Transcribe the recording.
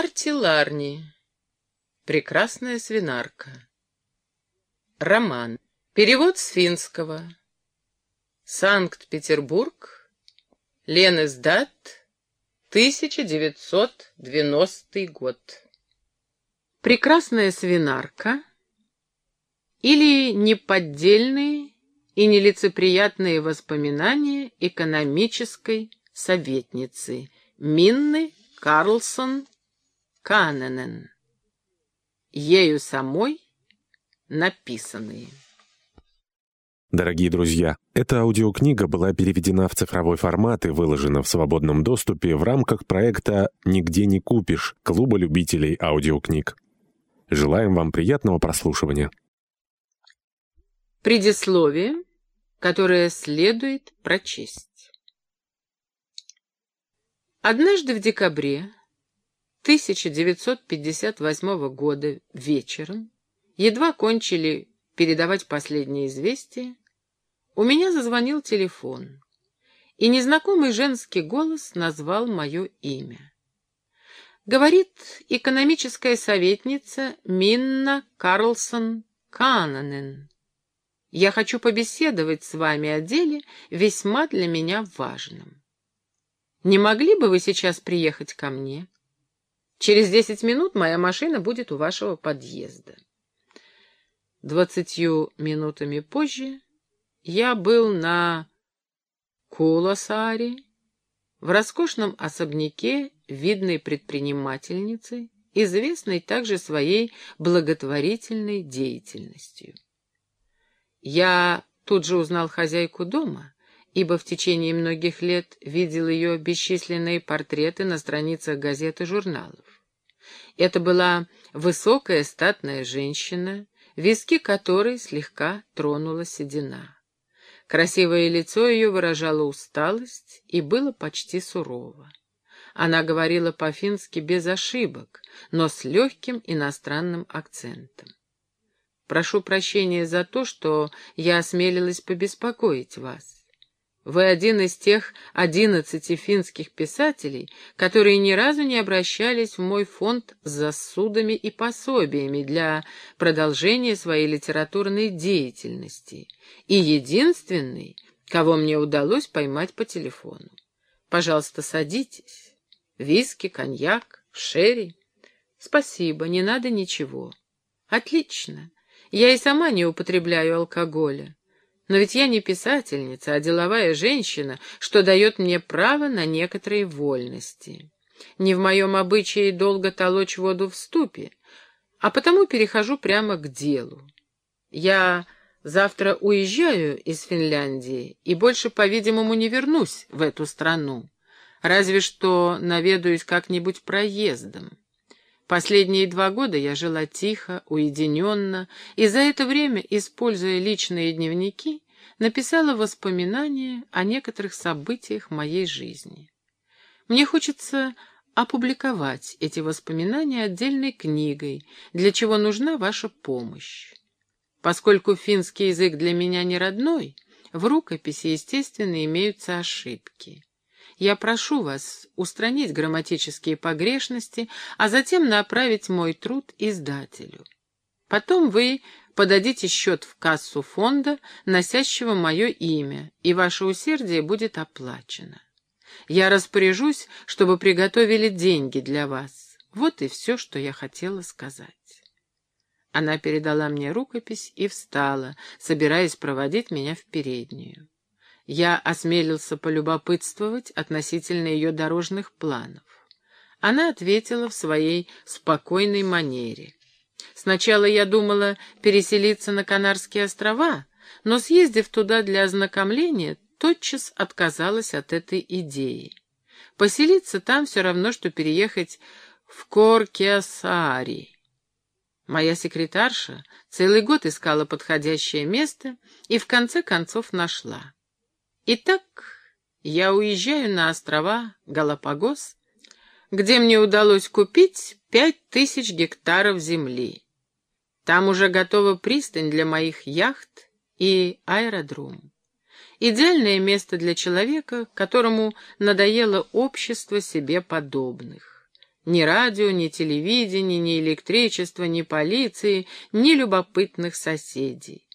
Марти Ларни. Прекрасная свинарка. Роман. Перевод с финского. Санкт-Петербург. Ленэсдат. 1990 год. Прекрасная свинарка или неподдельные и нелицеприятные воспоминания экономической советницы Минны Карлсон Каненен. Ею самой написанные. Дорогие друзья, эта аудиокнига была переведена в цифровой формат и выложена в свободном доступе в рамках проекта «Нигде не купишь» Клуба любителей аудиокниг. Желаем вам приятного прослушивания. Предисловие, которое следует прочесть. Однажды в декабре 1958 года вечером, едва кончили передавать последние известия, у меня зазвонил телефон, и незнакомый женский голос назвал мое имя. Говорит экономическая советница Минна Карлсон Кананен. Я хочу побеседовать с вами о деле, весьма для меня важном. Не могли бы вы сейчас приехать ко мне? Через десять минут моя машина будет у вашего подъезда. Двадцатью минутами позже я был на Куласаре, в роскошном особняке видной предпринимательницы, известной также своей благотворительной деятельностью. Я тут же узнал хозяйку дома, ибо в течение многих лет видел ее бесчисленные портреты на страницах газет и журналов. Это была высокая статная женщина, виски которой слегка тронула седина. Красивое лицо ее выражало усталость и было почти сурово. Она говорила по-фински без ошибок, но с легким иностранным акцентом. Прошу прощения за то, что я осмелилась побеспокоить вас. Вы один из тех одиннадцати финских писателей, которые ни разу не обращались в мой фонд с засудами и пособиями для продолжения своей литературной деятельности, и единственный, кого мне удалось поймать по телефону. Пожалуйста, садитесь. Виски, коньяк, шерри. Спасибо, не надо ничего. Отлично. Я и сама не употребляю алкоголя. Но ведь я не писательница, а деловая женщина, что дает мне право на некоторые вольности. Не в моем обычае долго толочь воду в ступе, а потому перехожу прямо к делу. Я завтра уезжаю из Финляндии и больше, по-видимому, не вернусь в эту страну, разве что наведаюсь как-нибудь проездом. Последние два года я жила тихо, уединенно, и за это время, используя личные дневники, написала воспоминания о некоторых событиях моей жизни. Мне хочется опубликовать эти воспоминания отдельной книгой, для чего нужна ваша помощь. Поскольку финский язык для меня не родной, в рукописи, естественно, имеются ошибки. Я прошу вас устранить грамматические погрешности, а затем направить мой труд издателю. Потом вы подадите счет в кассу фонда, носящего мое имя, и ваше усердие будет оплачено. Я распоряжусь, чтобы приготовили деньги для вас. Вот и все, что я хотела сказать. Она передала мне рукопись и встала, собираясь проводить меня в переднюю я осмелился полюбопытствовать относительно ее дорожных планов. Она ответила в своей спокойной манере. Сначала я думала переселиться на Канарские острова, но, съездив туда для ознакомления, тотчас отказалась от этой идеи. Поселиться там все равно, что переехать в Коркиасаари. Моя секретарша целый год искала подходящее место и в конце концов нашла. Итак, я уезжаю на острова Галапагос, где мне удалось купить пять тысяч гектаров земли. Там уже готова пристань для моих яхт и аэродром. Идеальное место для человека, которому надоело общество себе подобных. Ни радио, ни телевидения, ни электричества, ни полиции, ни любопытных соседей.